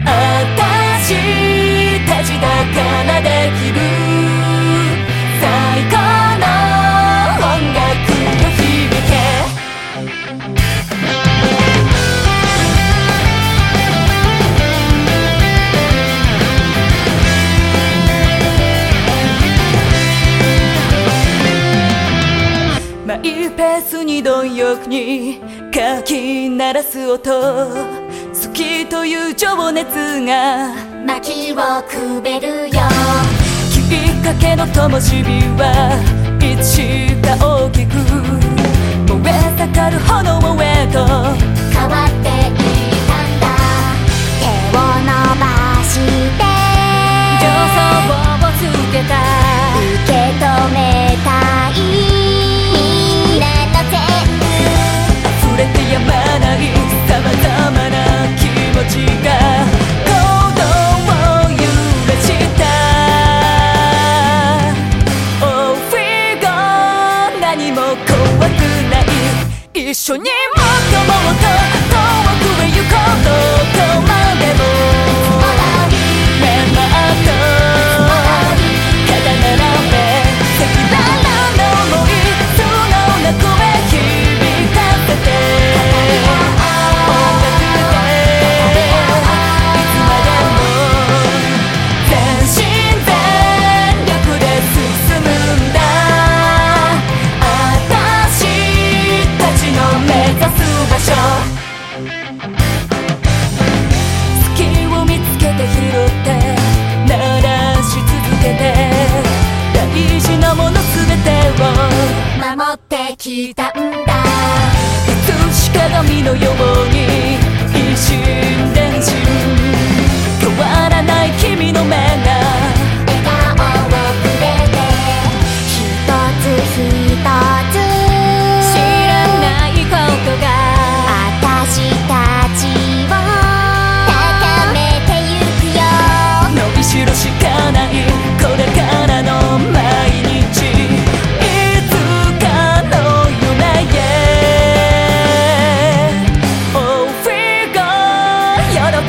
私たちだからできる最高の音楽よ響け。マイペースに貪欲にかき鳴らす音。きという情熱が薪をくべるよ。きっかけの灯火はいつしか大きく燃え盛る炎へと一緒にもっともっと遠くへ行こうと来たんだ。映し鏡のように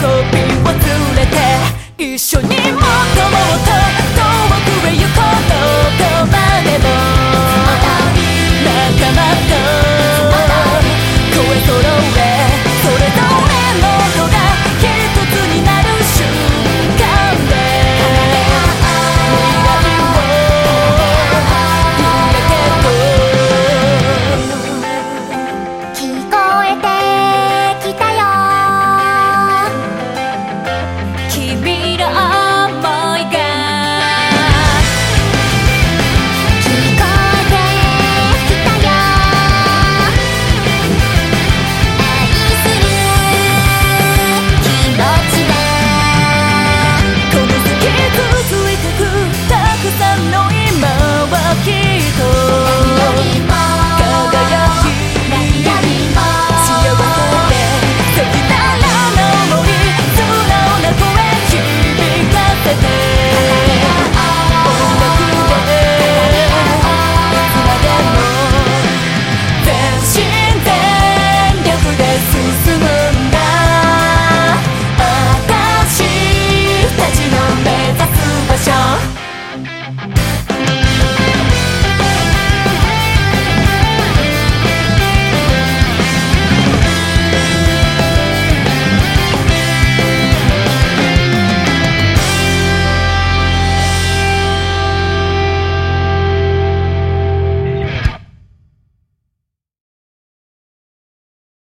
びを連れて一緒にもっともっと君ら